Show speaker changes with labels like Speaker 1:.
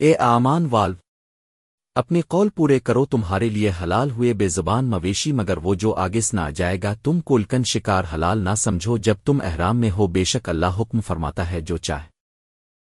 Speaker 1: اے آمان والو اپنی قول پورے کرو، تمہارے لیے حلال ہوئے بے زبان مویشی، مگر وہ جو آگس نہ جائے گا، تم کولکن شکار حلال نہ سمجھو، جب تم احرام میں ہو، بے شک اللہ حکم فرماتا ہے جو چاہے۔